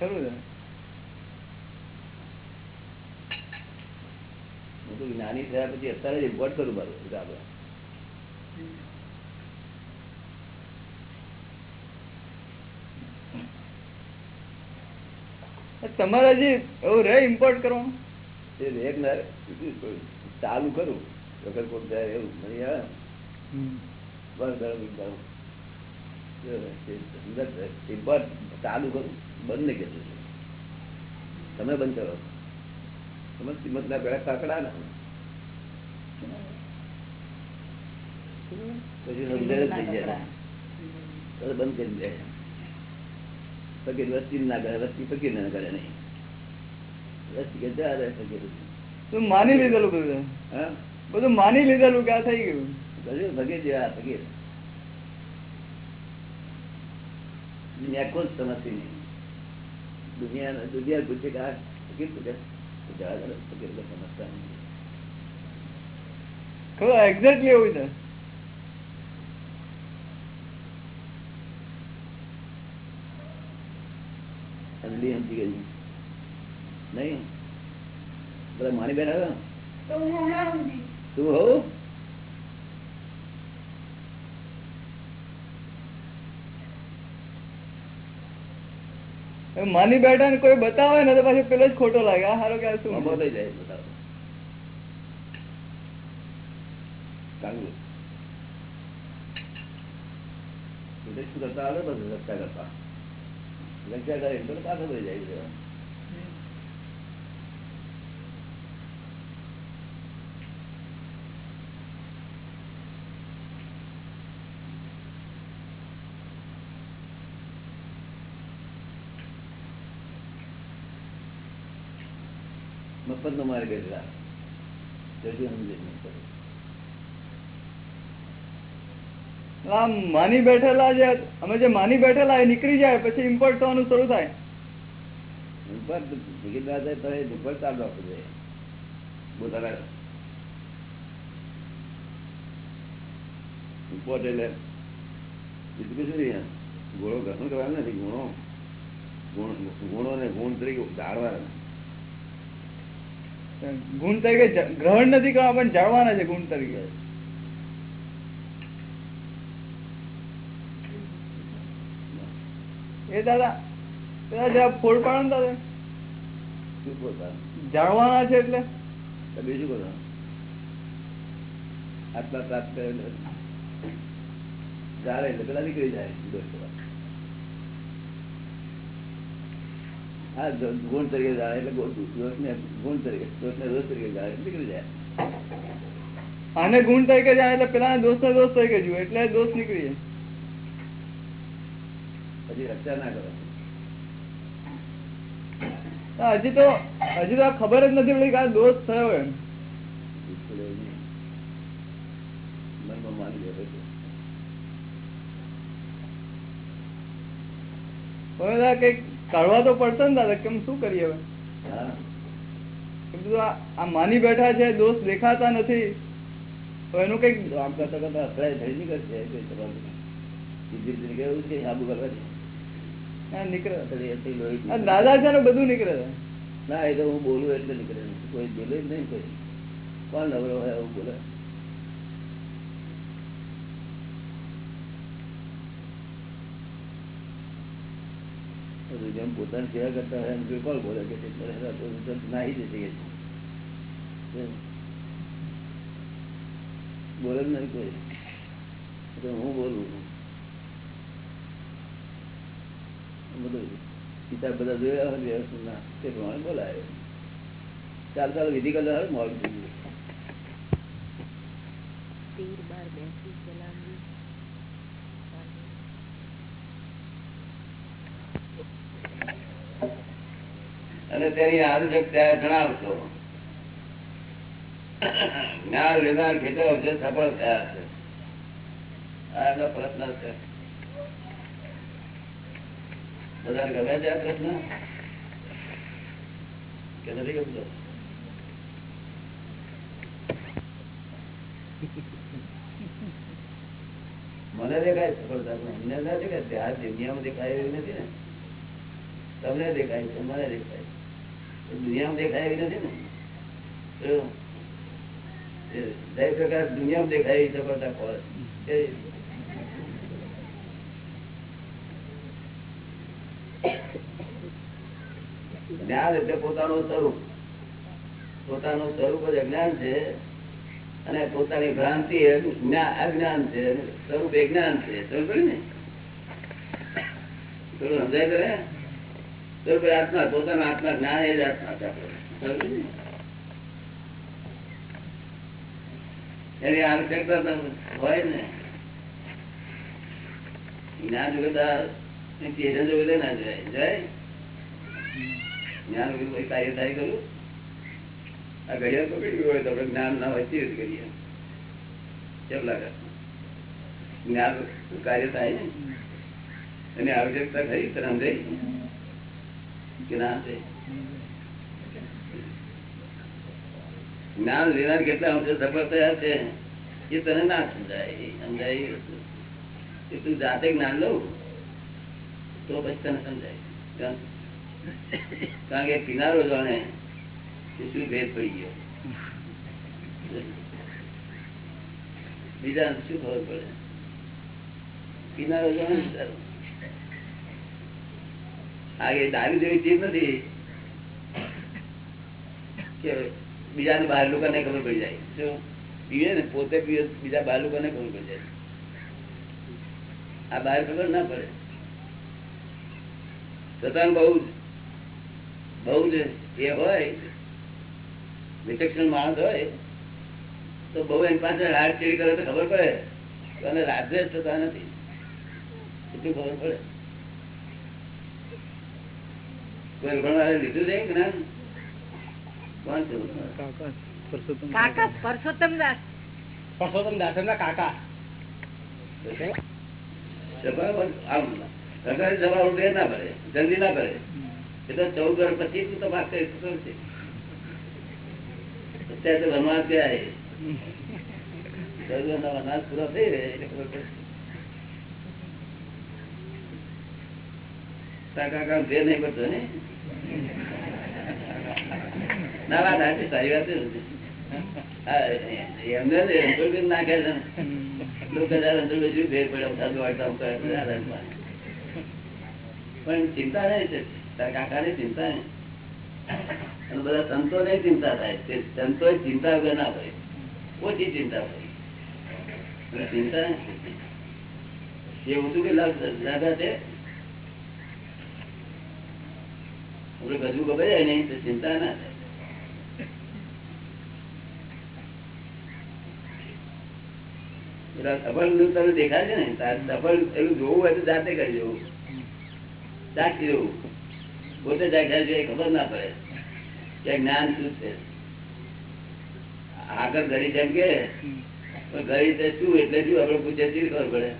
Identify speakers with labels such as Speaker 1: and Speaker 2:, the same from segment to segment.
Speaker 1: ખરું ને?
Speaker 2: હું તો જ્ઞાની થયા પછી અત્યારે જ ઇમ્પોર્ટ કરું મારું આપણે
Speaker 1: તમારે જે એવું રહે ઇમ્પોર્ટ કરો
Speaker 2: એ રે ના ચાલુ કરું. વગર કોક જાય એવું. મળી આવે બસ બરાબર ઇમ્પોર્ટ ચાલુ કરું. બંધ નહીં છે? તમે બંધ કરો. તમે કિંમત ના પેલા કાકડા ના. પછી સમજણ થઈ જાય. બંધ કરી દે. ફકીર વસ્તી ના કરે વસ્તી ફકીર ના કરે નહીં. વસ્તી કે જા રે ફકીર.
Speaker 1: તું માની લીધેલું બધું
Speaker 2: હા?
Speaker 1: બધું માની લીધેલું કે આ થઈ ગયું?
Speaker 2: કર્યું ફકીર જેવા ફકીર. કોઈ જ સમજતી નહીં. દુનિયા દુનિયા પૂછે કે આ ફકીર પૂછે સમજતા નહીં.
Speaker 1: એક્ઝેક્ટલી એવું છે.
Speaker 2: અંજલિ સમજી ગઈ નહીં? બધા માની બેન હતા તું હોવ
Speaker 1: માની બેઠા ને કોઈ બતાવે ને તો પાછો પેલો જ ખોટો લાગે. આ હારો કે શું?
Speaker 2: મમો જાય કાંગુ સુદેશ કરતા આવે બધું રક્ષા કરતા. રક્ષા કરે તો પાછો જાય છે મફત નો માર્ગ એટલે
Speaker 1: માની બેઠેલા જે અમે જે માની બેઠેલા એ નીકળી જાય પછી ઇમ્પોર્ટ થવાનું શરૂ થાય.
Speaker 2: ઉપર ટિકિટ ના થાય તો એ ચાલુ રાખવું જોઈએ પોતાના ઇમ્પોર્ટ એટલે બીજું કશું ગુણો ગ્રહણ કરવાના નથી ગુણો. ગુણ ગુણો ને ગુણ તરીકે જાળવાના
Speaker 1: ગુણ તરીકે ગ્રહણ નથી કરવા પણ જાણવાના છે ગુણ તરીકે. એ દાદા પેલા જરા ફોડ પાડો ને દાદા.
Speaker 2: શું
Speaker 1: જાળવાના છે એટલે.
Speaker 2: બીજું પોતાનું આટલા પ્રાપ્ત જાણે એટલે. પેલા નીકળી જાય દોષ હા ગુણ તરીકે જાળે એટલે દોષને ગુણ તરીકે દોષને દોષ તરીકે જાળે નીકળી જાય.
Speaker 1: આને ગુણ તરીકે જાય એટલે પેલા દોષ ને દોષ તરીકે જુએ એટલે દોષ નીકળી જાય.
Speaker 2: પછી રક્ષા ના કરો.
Speaker 1: હજી તો હજી તો આ ખબર જ નથી પડી કે આ દોષ થયો એમ.
Speaker 2: મનમાં માની
Speaker 1: દાદા કંઈક કાઢવા તો પડશે ને દાદા કેમ શું કરીએ હવે? આ માની બેઠા છે દોષ દેખાતા નથી. તો એનું કંઈક
Speaker 2: આમ કરતા કરતા અથડાય થઈ નીકળશે કેવું છે આબુ કરવાથી
Speaker 1: આ નીકળે દાદા છે ને બધું નીકળે.
Speaker 2: ના એ તો હું બોલું એટલે નીકળે. કોઈ બોલે જ નહીં કોઈ. કોણ નવરો હોય એવું બોલે? જેમ પોતાની સેવા કરતા હોય કોઈ કોણ બોલે કે નાહી જશે કે બોલે નહીં કોઈ. તો હું બોલું? બધું પિતા બધા જોયા હોય વ્યવસ્થિતના, તે પ્રમાણે બોલાય. ચાલ, ચાલો, વિધિ કરતા હોય મોડું
Speaker 3: બાર
Speaker 2: અને તેની આદશક્તિ જણાવશો. જ્ઞાન લેનાર ખેતરો છે સફળ થયા છે. આ એમનો પ્રશ્ન છે. બધાને ગમે છે આ પ્રશ્ન? કે નથી ગમતો? મને દેખાય સફળતા, પણ એમને ના દેખાય. આ દુનિયામાં દેખાય એવી નથી ને. તમને દેખાય છે, મને દેખાય છે. જ્ઞાન એટલે પોતાનું સ્વરૂપ. પોતાનું સ્વરૂપ જ અજ્ઞાન છે. અને પોતાની ભ્રાંતિ અજ્ઞાન છે. સ્વરૂપ એ જ્ઞાન છે. સમજ ને? થોડું સમજાય જ્ઞાન જ ને? કાર્ય થાય કરું આ ઘડિયાળ હોય તો આપણે જ્ઞાન ના હોય તે રીતે કરીએ કેમ લાગે? જ્ઞાન કાર્ય થાય ને? એની આવશ્યકતા ખરી સમજાય? જ્ઞાન લેનાર કેટલા અંશે સફળ થયા છે, એ તને ના સમજાય. સમજાય એ તું જાતે જ્ઞાન લઉં, તો પછી તને સમજાય. કારણ કે કિનારો જાણે શું ભેદ પડી ગયો. બીજા શું ખબર પડે? કિનારો જાણે એ દારૂ જેવી ચીજ નથી. કે બીજાને બહાર લોકોને ખબર પડી જાય. શું પીવે ને, પોતે પીવે, બીજા બહાર લોકોને ખબર પડી જાય. આ બહાર ખબર ના પડે. છતાં બહુ બહુ જ એ હોય, વિચક્ષણ માણસ હોય, તો બહુ એની પાસે રાડ ચીડી કરે તો ખબર પડે. અને રાત્રે જ થતા નથી. એટલું ખબર પડે કોઈ ભણવા લીધું છે જ્ઞાન કોણ છે
Speaker 1: કાકા પરસોત્તમ
Speaker 3: દાસ
Speaker 4: પરસોત્તમ દાસ એમના કાકા
Speaker 2: સરકારી સભા ઉઠે ના ભરે જલ્દી ના પડે એટલે ચૌદ વર્ષ પછી તું તપાસ કરી તો છે અત્યારે તો વનવાસ ગયા છે ચૌદ વર્ષના વનવાસ પૂરો થઈ રહે એટલે ખબર તારા કાકા ફેર નહીં પડતો ને? ના વાત સાચી સારી વાત ચિંતા નહીં છે. કાકાની ચિંતા બધા સંતો ને ચિંતા થાય તે ચિંતા વગર ના હોય. ઓછી ચિંતા હોય. ચિંતા એવું શું કે જાગા છે? આપણે ગજુ ગભરાય ને તો ચિંતા ના થાય. સફળનું દેખાય છે ને સફળ પેલું જોવું હોય તો જાતે કરી જવું ચાખી જવું પોતે ચાખ્યા છે ખબર ના પડે. કે જ્ઞાન શું છે? આગળ ઘડી જેમ કે ઘડી તે શું એટલે શું આપડે પૂછે શું ખબર પડે?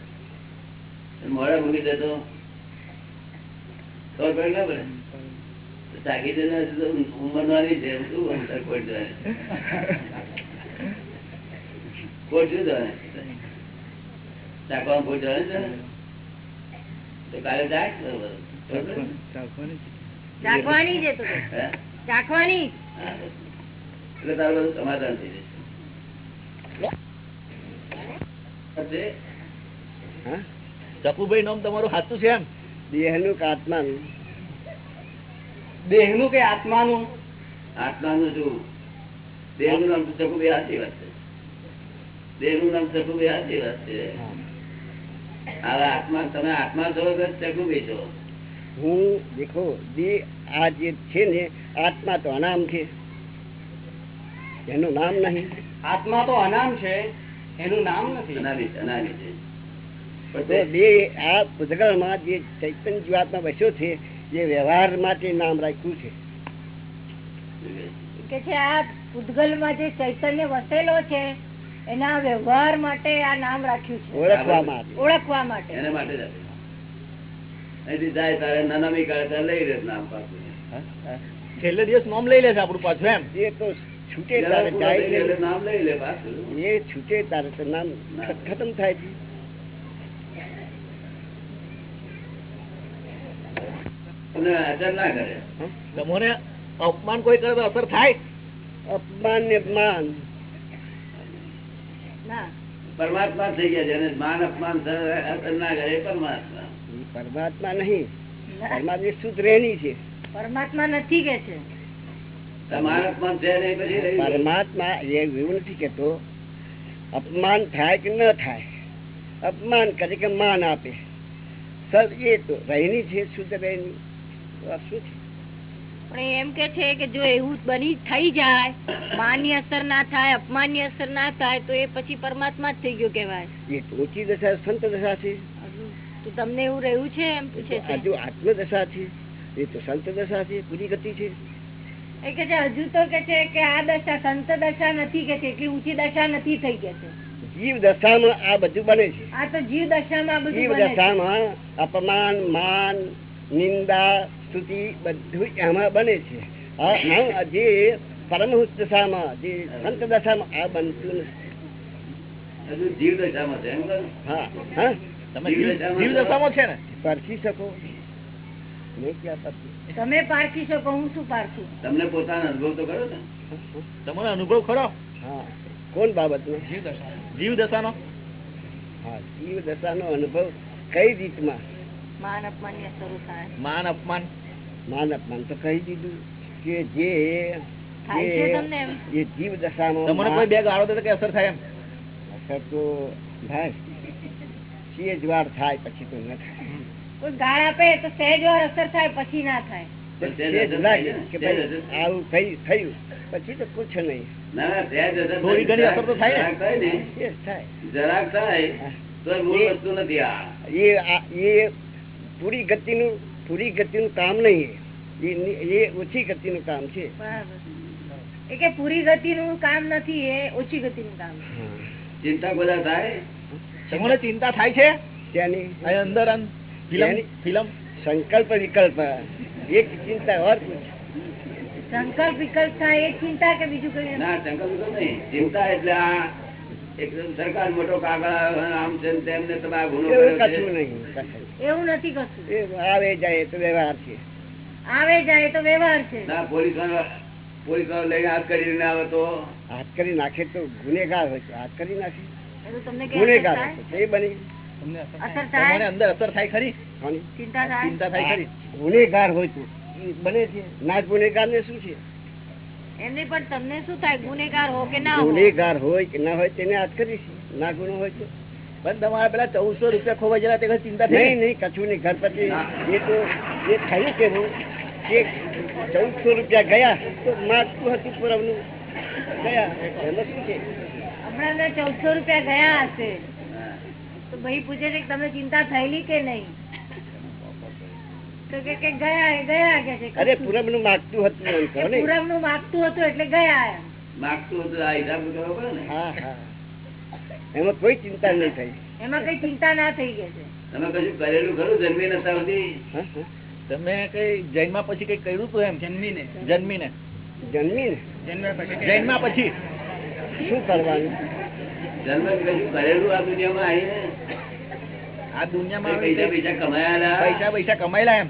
Speaker 2: મોડા મૂકી દે તો ખબર પડે ના પડે? સમાધાન થઈ જશે.
Speaker 4: ચકુભાઈ નામ તમારું સાચું છે એમ?
Speaker 5: દેહનું કે આત્માનું
Speaker 4: દેહનું કે આત્માનું?
Speaker 2: આત્માનું શું દેહનું નામ તો ચકુભાઈ સાચી વાત છે. દેહનું નામ ચકુભાઈ સાચી વાત છે. હવે આત્મા તમે આત્મા છો કે ચકુભાઈ છો?
Speaker 5: હું દેખો દેહ આ જે છે ને આત્મા તો અનામ છે. એનું નામ નહીં.
Speaker 4: આત્મા તો અનામ છે એનું નામ નથી.
Speaker 2: અનામી છે અનામી છે.
Speaker 5: દેહ આ ભૂતગળમાં જે ચૈતન્ય જીવાત્મા બસ્યો છે જે વ્યવહાર માટે નામ રાખ્યું છે.
Speaker 3: કે છે આ ઉદગલમાં જે ચૈતન્ય વસેલો છે એના વ્યવહાર માટે આ નામ રાખ્યું છે.
Speaker 5: ઓળખવા માટે.
Speaker 3: ઓળખવા માટે.
Speaker 2: એના માટે અહીંથી જાય તારે નાનામી કાળે તારે લઈ રહે નામ પાછું.
Speaker 4: છેલ્લે દિવસ નામ લઈ લેશે આપણું પાછું એમ?
Speaker 5: એ તો છૂટે તારે જાય.
Speaker 2: નામ લઈ લે પાછું.
Speaker 5: એ છૂટે તારે નામ ખતમ થાય છે.
Speaker 2: તમને અસર ના કરે.
Speaker 4: તમને અપમાન કોઈ કરે તો અસર થાય?
Speaker 5: અપમાન ને
Speaker 3: અપમાન.
Speaker 2: પરમાત્મા થઈ ગયા છે માન અપમાન અસર ના કરે પરમાત્મા.
Speaker 5: પરમાત્મા નહીં. પરમાત્મા શુદ્ધ રહેણી છે.
Speaker 3: પરમાત્મા નથી કે છે.
Speaker 5: પરમાત્મા એવું નથી કેતો અપમાન થાય કે ન થાય? અપમાન કરે કે માન આપે? સર એ તો રહેણી છે શુદ્ધ રહેણી. શું છે?
Speaker 3: પણ એમ કે છે કે જો એવું બની થઈ જાય માની અસર ના થાય અપમાનની અસર ના થાય તો એ પછી પરમાત્મા જ થઈ ગયો કેવાય
Speaker 5: એ દશા સંત દશા છે.
Speaker 3: તો તમને એવું રહ્યું છે એમ પૂછે છે?
Speaker 5: હજુ આત્મદશા છે એ તો સંત દશા છે પૂરી ગતિ છે.
Speaker 3: એ કે છે હજુ તો કે છે કે આ દશા સંત દશા નથી કે છે એટલી ઊંચી દશા નથી થઈ કે છે.
Speaker 5: જીવ દશામાં આ બધું બને છે.
Speaker 3: આ તો જીવ દશામાં બધું
Speaker 5: જીવ
Speaker 3: બને છે.
Speaker 5: દશામાં અપમાન માન નિંદા સ્તુતિ બધું એમાં બને છે. જે પરમહંસ દશામાં જે સંત દશામાં આ બનતું નથી.
Speaker 2: જીવ દશામાં છે
Speaker 5: હા હા.
Speaker 4: તમે
Speaker 2: જીવ
Speaker 4: જીવ
Speaker 2: દશામાં
Speaker 4: છે ને?
Speaker 5: પરખી શકો.
Speaker 3: તમે પારખી હું શું પારખું?
Speaker 2: તમને પોતાનો અનુભવ તો ખરો ને?
Speaker 4: તમારો અનુભવ ખરો?
Speaker 5: હા. કોણ બાબતનો?
Speaker 4: જીવ દશાનો
Speaker 5: હા જીવ દશાનો અનુભવ કઈ રીતમાં?
Speaker 3: માન અપમાનની અસરો થાય.
Speaker 4: માન અપમાન?
Speaker 5: તો કહી દીધું કે જે
Speaker 3: થાય છે
Speaker 5: જે-
Speaker 3: તમને
Speaker 5: જીવ દશામાં
Speaker 4: તમને કોઈ બે ગાળો તો કે અસર થાય એમ?
Speaker 5: અસર તો ભાઈ સહેજ વાર થાય પછી તો ન થાય.
Speaker 3: કોઈ ગાળ આપે તો સહેજ વાર અસર થાય પછી ના થાય.
Speaker 2: તે થાય
Speaker 5: આવું થઈ થયું. પછી કુછ નહીં.
Speaker 2: ના ના સહેજ અસર
Speaker 4: થોડી ઘણી અસર તો થાય ને.
Speaker 2: જરાક થાય ને.
Speaker 5: એ જ થાય.
Speaker 2: જરાક થાય તો મૂળ વસ્તુ નથી આ-
Speaker 5: એ પૂરી ગતિનું પૂરી ગતિનું કામ નહીં એ. ઓછી ગતિનું કામ છે.
Speaker 3: કે પૂરી ગતિનું કામ નથી એ ઓછી ગતિનું કામ
Speaker 2: ચિંતા બધા થાય
Speaker 4: તમને ચિંતા થાય છે?
Speaker 5: ત્યાંની
Speaker 4: અંદર ફિલ્મ
Speaker 5: સંકલ્પ વિકલ્પ. એક ચિંતા ઓર
Speaker 3: સંકલ્પ વિકલ્પ થાય એ ચિંતા કે બીજું કઈ
Speaker 2: ના સંકલ્પ વિકલ્પ નહીં. ચિંતા એટલે આ એકદમ સરકાર મોટો કાગળ આમ છે ને તેમ ને તમે આ ગુનો કર્યો
Speaker 5: કશું
Speaker 2: છે
Speaker 5: નહીં.
Speaker 3: એવું નથી કશું.
Speaker 5: એ આવે જાય તો વ્યવહાર છે.
Speaker 3: આવે જાય તો વ્યવહાર છે.
Speaker 2: ના પોલીસ પોલીસ લઈને હાથ કરી આવે તો?
Speaker 5: હાથ કરી નાખે તો ગુનેગાર હોય છે હાથ કરી નાખે.
Speaker 3: તમને
Speaker 5: ગુનેગાર હોય એ બની
Speaker 4: અંદર અસર થાય ખરી?
Speaker 3: ચિંતા થાય?
Speaker 4: ખરી?
Speaker 5: ગુનેગાર હોય તો. બને છે. ના ગુનેગાર ને શું છે?
Speaker 3: એમને પણ તમને શું થાય? ગુનેગાર હો કે ના
Speaker 5: ગુનેગાર હોય કે ના હોય તેને હાથ કરીશ. ના ગુનો હોય તો.
Speaker 4: પણ તમારે પેલા ચૌદસો રૂપિયા ખોવા જરા તે ચિંતા થઈ
Speaker 5: નહીં નહીં કશું નહીં. ગણપતિ એ તો એ થયું કેવું કે ચૌદસો રૂપિયા ગયા તો માગતું હતું પૂરવનું ગયા. એમાં શું છે
Speaker 3: હમણાં ચૌદસો રૂપિયા ગયા હશે. તો ભાઈ પૂછે છે કે તમને ચિંતા થયેલી કે નહીં? તો કે કે ગયા એ ગયા કે છે.
Speaker 5: અરે પૂરવનું માગતું હતું એમ
Speaker 3: પૂરમનું. માગતું હતું એટલે ગયા
Speaker 2: માગતું હતું આ હિસાબ કરવો પડે ને?
Speaker 5: હા હા. એમાં કોઈ ચિંતા નહીં થઈ
Speaker 3: એમાં કઈ ચિંતા ના થઈ ગઈ છે.
Speaker 2: તમે કશું કરેલું ખરું જન્મી નતા સુધી
Speaker 5: હા, હા.
Speaker 4: તમે કઈ જૈનમાં પછી કઈ કર્યું તું એમ? જન્મીને. જન્મીને.
Speaker 5: જન્મી ને
Speaker 4: જૈનમાં પછી.
Speaker 5: શું કરવાનું?
Speaker 2: જન્મ કશું કરેલું આ દુનિયામાં આવીને?
Speaker 4: આ દુનિયામાં
Speaker 2: પૈસા પૈસા કમાયેલા.
Speaker 4: પૈસા પૈસા કમાયેલા એમ.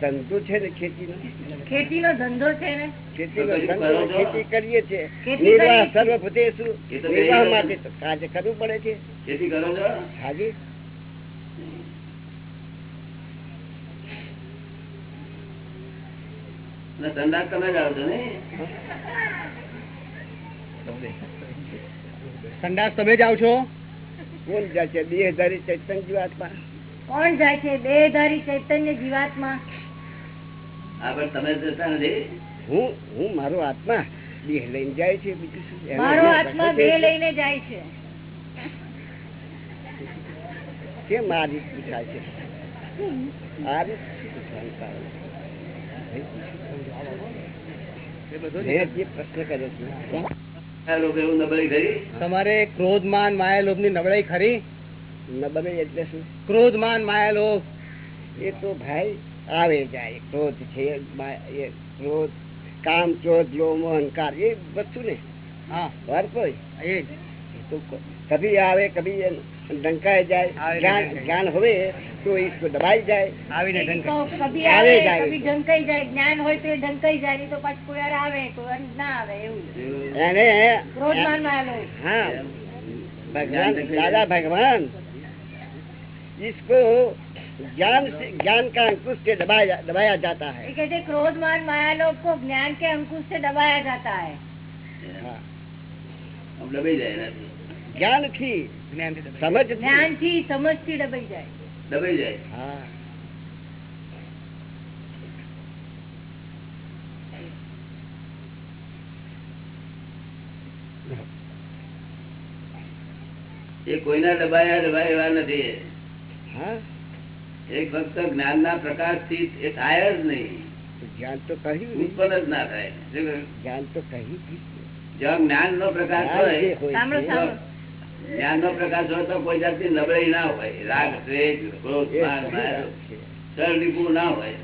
Speaker 5: ધંધો છે ને ખેતીનો
Speaker 3: ખેતી નો ધંધો છે ને?
Speaker 5: ખેતીનો ધંધો ખેતી કરીએ છીએ. નિર્વાહ સર્વભૂતે શું? નિર્વાહ માટે તો કરવું પડે છે.
Speaker 2: ખેતી કરો છો?
Speaker 5: હાજી.
Speaker 2: અને તમે જ છો ને?
Speaker 4: સંડાસ તમે જાઓ છો?
Speaker 5: કોણ જાય છે? બે હજારી ચૈતન્ય જીવાત્મા?
Speaker 3: કોણ જાય છે? બે ધારી ચૈતન્ય જીવાત્મા?
Speaker 2: હા તમે જતા નથી.
Speaker 5: હું હું મારો આત્મા દેહ લઈને જાય છે બીજું શું?
Speaker 3: મારો આત્મા
Speaker 5: છે.
Speaker 3: લઈને જાય છે.
Speaker 5: કેમ આ પૂછાય છે? આ રીત શું કારણ? જે પ્રશ્ન કર્યો છે
Speaker 6: તમારે ક્રોધ માન માયા લોભની નબળાઈ ખરી?
Speaker 5: નબળાઈ એટલે શું?
Speaker 6: ક્રોધ માન માયા લોભ.
Speaker 5: એ તો ભાઈ આવે જાય. ક્રોધ છે એ ક્રોધ. કામ ક્રોધ લોભ અહંકાર એ વસ્તુ ને.
Speaker 6: હા.
Speaker 5: વાર કોઈ.
Speaker 6: એ
Speaker 5: તો કભી આવે કભી એ ढंकाए जाए
Speaker 6: आवे
Speaker 5: ज्ञान
Speaker 6: ढंकाए।
Speaker 5: ज्ञान होवे तो इसको दबाई जाए
Speaker 6: આવીને ઢંકાય.
Speaker 3: તો કભી
Speaker 5: આવે
Speaker 3: આવે
Speaker 5: જાય.
Speaker 3: કભી ઢંકાઈ જાય જ્ઞાન હોય તો એ ઢંકાઈ જાય નહીં તો પાછું કોઈ વાર આવે કોઈ વાર ના આવે એવું
Speaker 5: यानी
Speaker 3: ક્રોધમાન માં આલો
Speaker 5: हाँ भगवान दादा भगवान इसको ज्ञान से ज्ञान का अंकुश से दबाया दबाया जाता है
Speaker 3: એ કહે છે ક્રોધમાન માયાલોભ को ज्ञान के अंकुश से दबाया जाता है
Speaker 5: हाँ,
Speaker 2: આમ દબાઈ જાય
Speaker 6: જ્ઞાનથી
Speaker 3: સમજ જ્ઞાનથી સમજથી દબાઈ જાય.
Speaker 2: દબાઈ જાય.
Speaker 5: હા.
Speaker 2: એ કોઈના દબાયા દબાય એવા
Speaker 5: નથી.
Speaker 2: એ ફક્ત જ્ઞાન ના પ્રકાશથી એ થાય જ નહીં.
Speaker 5: જ્ઞાન તો કહ્યું
Speaker 2: ઉત્પન્ન જ ના થાય.
Speaker 5: જ્ઞાન તો કહ્યું
Speaker 2: જ્યાં જ્ઞાન નો પ્રકાશ હોય. જ્ઞાન નો પ્રકાશ હોય તો કોઈ જાતની નબળાઈ ના હોય. રાગ શ્રેષ્ઠ ના હોય.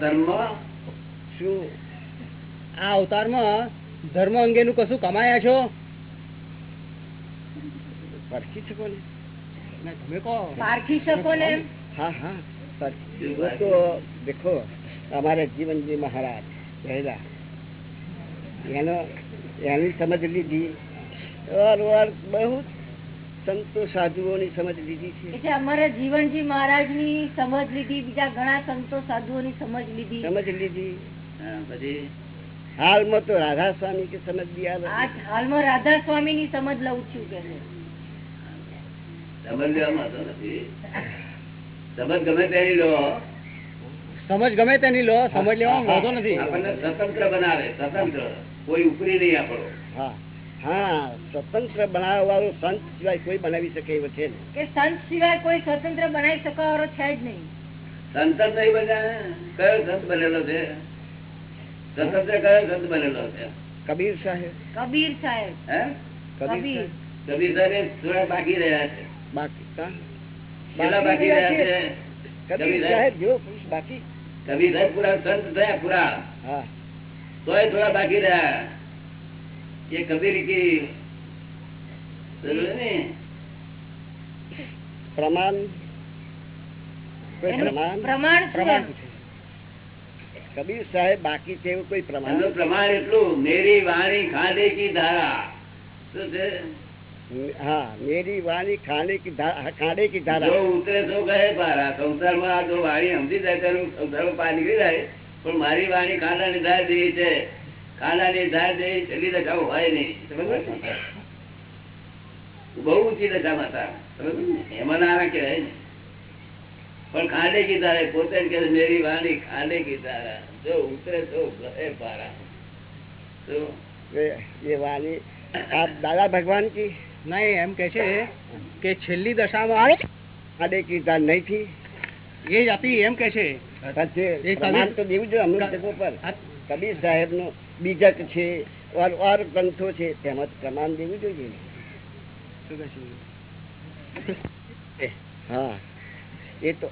Speaker 2: ધર્મ?
Speaker 5: શું?
Speaker 6: આ અવતારમાં ધર્મ અંગેનું કશું કમાયા છો?
Speaker 5: પરખી શકો ને?
Speaker 6: તમે કહો.
Speaker 3: પારખી શકો ને
Speaker 5: હા હા દેખો અમારા જીવનજી મહારાજ રહેલા. એનો એની સમજ લીધી. બહુ સંતો સાધુઓની સમજ
Speaker 3: લીધી છે. એટલે અમારા જીવનજી મહારાજની સમજ લીધી બીજા ઘણા સંતો સાધુઓની સમજ લીધી.
Speaker 5: સમજ
Speaker 2: લીધી. પછી
Speaker 5: હાલમાં તો રાધા સ્વામી કે
Speaker 3: સમજ હાલમાં રાધા સ્વામી ની સમજ લઉં છું કે
Speaker 2: સમજ ગમે તેની લો.
Speaker 6: સમજ ગમે વાંધો નથી.
Speaker 2: આપણને સ્વતંત્ર બનાવે સ્વતંત્ર. કોઈ ઉપરી નહીં આપણો.
Speaker 5: હા સ્વતંત્ર બનાવવા વાળો સંત સિવાય કોઈ બનાવી શકે એવો છે
Speaker 3: કે સંત સિવાય કોઈ સ્વતંત્ર બનાવી શકવા વાળો છે જ નહીં.
Speaker 2: સંત જ નહીં બન્યા કયો સંત બનેલો છે? સ્વતંત્ર કયો સંત બનેલો છે?
Speaker 5: કબીર સાહેબ.
Speaker 3: કબીર સાહેબ.
Speaker 2: હે?
Speaker 3: કબીર
Speaker 2: કબીર. સાહેબ. થોડા બાકી રહ્યા છે. બાકી
Speaker 5: કબીર પ્રમાણ? પ્રમાણ? પ્રમાણ
Speaker 2: કબીર સાહેબ બાકી
Speaker 5: છે
Speaker 3: એવું
Speaker 5: કોઈ
Speaker 3: પ્રમાણ?
Speaker 6: પ્રમાણ
Speaker 2: એટલું. મેરી વાણી ખાધે કી ધારા. શું છે?
Speaker 5: हाँ मेरी वाणी खाने की धा- खाने की धारा
Speaker 2: જો ઉતરે તો કહે પારા સંસારમાં આ જો વાણી સમજી જાય તેનું સંસારમાં પાર નીકળી જાય પણ મારી વાણી ખાંડાની ધાર જેવી છે ખાંડાની ધાર જેવી છેલ્લી દશાઓ હોય નહીં સમજ પડી? બહુ ઊંચી દશામાં હતા સમજ પડી ને? એમાં નાના કહેવાય ને પણ ખાંડે કી ધારે પોતે જ કહે છે, મેરી વાણી ખાંડે કી ધારા જો ઉતરે તો કહે પારા તો
Speaker 5: ये ये वाणी आप दादा भगवान की
Speaker 6: નહીં એમ કે છે કે છેલ્લી દશામાં
Speaker 5: આડે થી.
Speaker 6: એ જ હતી એમ કે છે.
Speaker 5: તો કબીર સાહેબ નો બીજક છે ઓર ઓર ગ્રંથો છે તેમાં પ્રમાણ દેવું જોઈએ.
Speaker 6: શું કહેશું
Speaker 5: હા. એ તો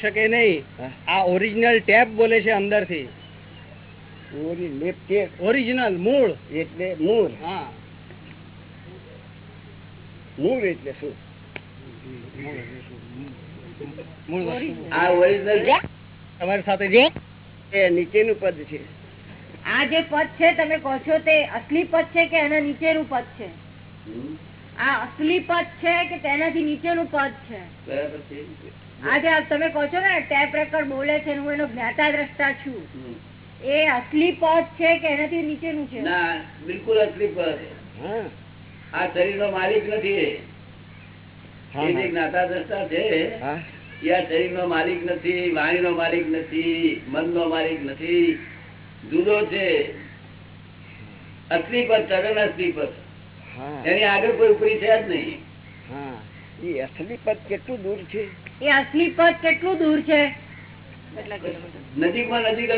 Speaker 6: શકે નહીં. આ ઓરિજિનલ ટેપ બોલે છે અંદર
Speaker 5: અંદરથી
Speaker 6: ઓરિજિનલ મૂળ.
Speaker 5: એટલે મૂળ.
Speaker 6: હા.
Speaker 5: મૂળ એટલે શું?
Speaker 2: આ ઓરિજિનલ
Speaker 6: તમારી સાથે જે?
Speaker 5: એ નીચેનું પદ છે.
Speaker 3: આ જે પદ છે તમે કહો છો તે અસલી પદ છે કે એના નીચેનું પદ છે? આ અસલી પદ છે કે તેનાથી નીચેનું પદ છે?
Speaker 2: બરાબર
Speaker 3: આ જે તમે કહો છો ને ટેપ રેકર્ડ બોલે છે હું એનો જ્ઞાતા દ્રષ્ટા છું એ અસલી પદ છે કે એનાથી નીચેનું છે?
Speaker 2: ના બિલકુલ અસલી પદ
Speaker 5: હા.
Speaker 2: આ શરીર નો માલિક નથી એ જે જ્ઞાતા દ્રષ્ટા છે એ આ શરીર નો માલિક નથી વાણી નો માલિક નથી મન નો માલિક નથી. જુદો છે. અસ્થિ પદ ચરણ અસ્થિ પદ એની આગળ કોઈ ઉપરી છે જ નહીં.
Speaker 5: હા. એ અસલી પદ કેટલું દૂર છે?
Speaker 3: એ અસલી પદ કેટલું દૂર છે? કેટલા
Speaker 2: માં નજીક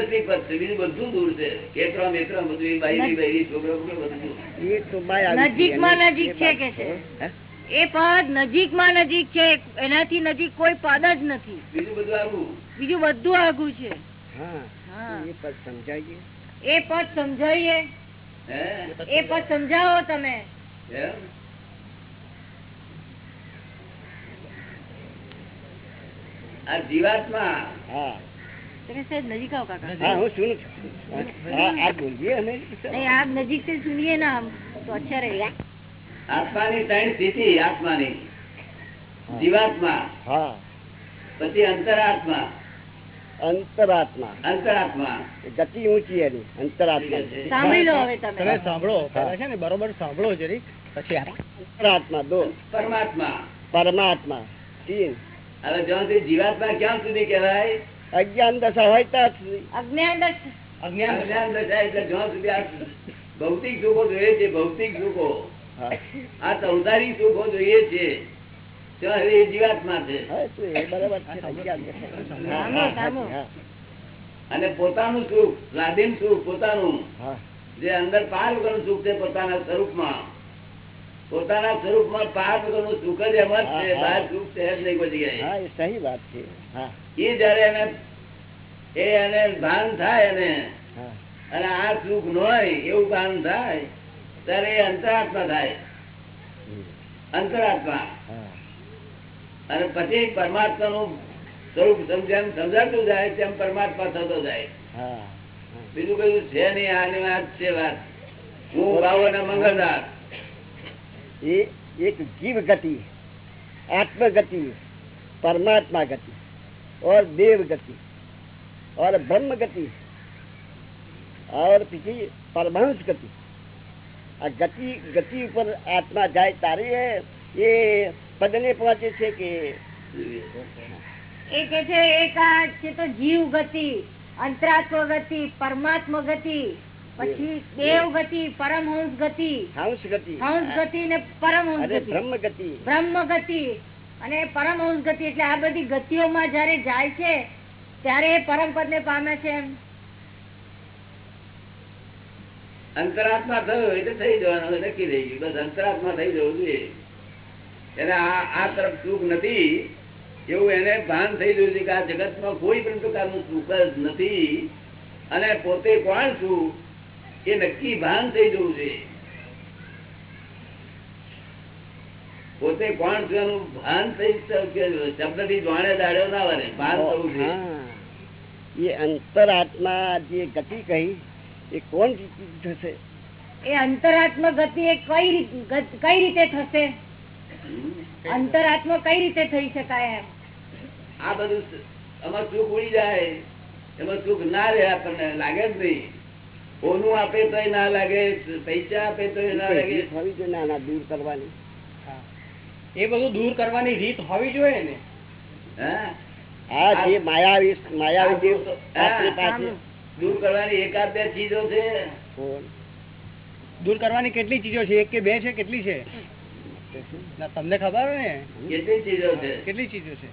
Speaker 2: છે. બીજું બધું દૂર છે. કેતરા મેતરા બધું બાયરી બાયરી છોકરા બધું
Speaker 5: નજીક
Speaker 3: નજીકમાં નજીક છે કે છે? એ પદ નજીકમાં નજીક છે એનાથી નજીક કોઈ પદ જ નથી.
Speaker 2: બીજું બધું આવું
Speaker 3: બીજું બધું આગું છે.
Speaker 5: હા
Speaker 3: હા.
Speaker 5: એ પદ સમજાઈએ.
Speaker 3: એ પદ સમજાવીએ એ પદ સમજાવો તમે.
Speaker 2: આ અંતરાત્મા.
Speaker 5: અંતરાત્મા. ગતિ ઊંચી એની અંતરાત્મા.
Speaker 3: સાંભળી લો
Speaker 6: તમે. સાંભળો છે ને બરોબર સાંભળો જરી પછી
Speaker 5: અંતરાત્મા દો.
Speaker 2: પરમાત્મા.
Speaker 5: પરમાત્મા.
Speaker 2: હવે જ્યાં સુધી જીવાત્મા ક્યાં સુધી કહેવાય?
Speaker 5: અજ્ઞાન દશા હોય ત્યાં સુધી.
Speaker 3: અજ્ઞાન દશ-
Speaker 6: અજ્ઞાન
Speaker 2: અજ્ઞાન દશા એટલે જ્યાં સુધી આ ભૌતિક સુખો જોઈએ છે ભૌતિક સુખો. આ સંસારી સુખો જોઈએ છે. ત્યાં એ જીવાત્મા છે. અને પોતાનું સુખ સ્વાધીન સુખ પોતાનું. જે અંદર પાર વગરનું સુખ છે પોતાના સ્વરૂપમાં. પોતાના સ્વરૂપમાં પાર વગરનું સુખ જ એમ જ છે. બહાર સુખ છે જ નહીં કોઈ જગ્યાએ.
Speaker 5: સહી વાત છે.
Speaker 2: એ જયારે એને એ એને ભાન થાય એને અને આ સુખ ન હોય એવું ભાન થાય ત્યારે એ અંતરાત્મા થાય. અંતરાત્મા. અને પછી પરમાત્મા નું સ્વરૂપ સમજાય સમજાતું જાય તેમ પરમાત્મા થતો જાય. બીજું કયું છે નહીં આની વાત છે વાત. હું ભાવો ને મંગળદાસ
Speaker 5: ये एक जीव गति आत्म गति परमात्मा गति और देव गति और ब्रह्म गति और पीछे परमांश गति आ गति गति ऊपर आत्मा जाए तारे ये पदने पहुंचे છે કે
Speaker 3: એ કે છે એક આ છે તો જીવ ગતિ અંતરાત્મ ગતિ પરમાત્મ ગતિ પછી દેવ ગતિ પરમહંસ ગતિ
Speaker 5: હંસ ગતિ
Speaker 3: હંસ ગતિ ને પરમહંસ ગતિ
Speaker 5: બ્રહ્મ ગતિ
Speaker 3: બ્રહ્મ ગતિ અને પરમહંસ ગતિ એટલે આ બધી ગતિઓમાં જયારે જાય છે ત્યારે એ પરમ પદ ને પામે છે એમ.
Speaker 2: અંતરાત્મા થયો એટલે થઈ જવાનું નક્કી થઈ ગયું. બસ અંતરાત્મા થઈ જવું જોઈએ. એટલે આ આ તરફ સુખ નથી. એવું એને ભાન થઈ ગયું છે કે આ જગતમાં કોઈ પણ પ્રકારનું સુખ જ નથી. અને પોતે કોણ છું? એ નક્કી ભાન થઈ જવું છે પોતે કોણ છું એનું ભાન થઈ શબ્દથી જાણે દાડ્યો ના વરે ભાન થવું છે
Speaker 5: એ અંતરાત્મા જે ગતિ કહી એ કોણ થશે?
Speaker 3: એ અંતરાત્મા ગતિ એ કઈ કઈ રીતે થશે? અંતરાત્મા કઈ રીતે થઈ શકાય એમ?
Speaker 2: આ બધું એમાં સુખ ઉડી જાય. એમાં સુખ ના રહે આપણને લાગે જ નહીં. ઓનું આપે તો ના લાગે પૈસા આપે તો ના લાગે.
Speaker 5: થવી જોઈએ ના ના દૂર કરવાની.
Speaker 6: એ બધું દૂર કરવાની રીત હોવી જોઈએ ને?
Speaker 2: હા?
Speaker 5: જે માયાવી માયાવી જે
Speaker 2: દૂર કરવાની એકાદ બે ચીજો છે.
Speaker 6: દૂર કરવાની કેટલી ચીજો છે? એક કે બે છે? કેટલી છે? તમને ખબર ને?
Speaker 2: કેટલી ચીજો છે?
Speaker 6: કેટલી ચીજો છે?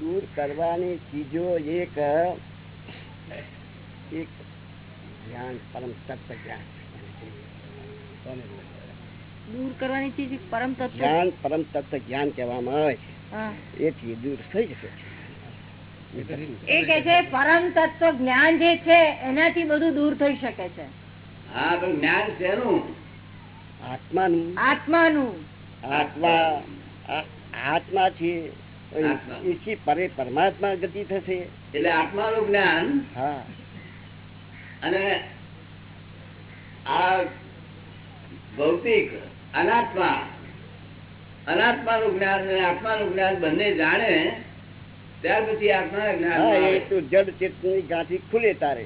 Speaker 5: દૂર કરવાની ચીજો એક એક જ્ઞાન પરમ તત્વ જ્ઞાન.
Speaker 3: દૂર કરવાની ચીજ પરમ તત્વ?
Speaker 5: જ્ઞાન પરમ તત્વ જ્ઞાન કહેવામાં આવે છે. એથી દૂર થઈ જશે.
Speaker 3: એ કે છે પરમ તત્વ જ્ઞાન જે છે એનાથી બધું દૂર થઈ શકે છે.
Speaker 2: હા પણ જ્ઞાન શેનું?
Speaker 5: આત્માનું.
Speaker 3: આત્માનું.
Speaker 5: આત્મા આત્મા. છે એથી પરે પરમાત્મા ગતિ થશે.
Speaker 2: એટલે આત્માનું જ્ઞાન
Speaker 5: હા.
Speaker 2: અને આ ભૌતિક અનાત્મા અનાત્માનું જ્ઞાન અને આત્માનું જ્ઞાન બંને જાણે ત્યાર પછી આત્મા જ્ઞાન.
Speaker 5: એ તો જડ ચેતની ગાંઠી ખુલે તારે.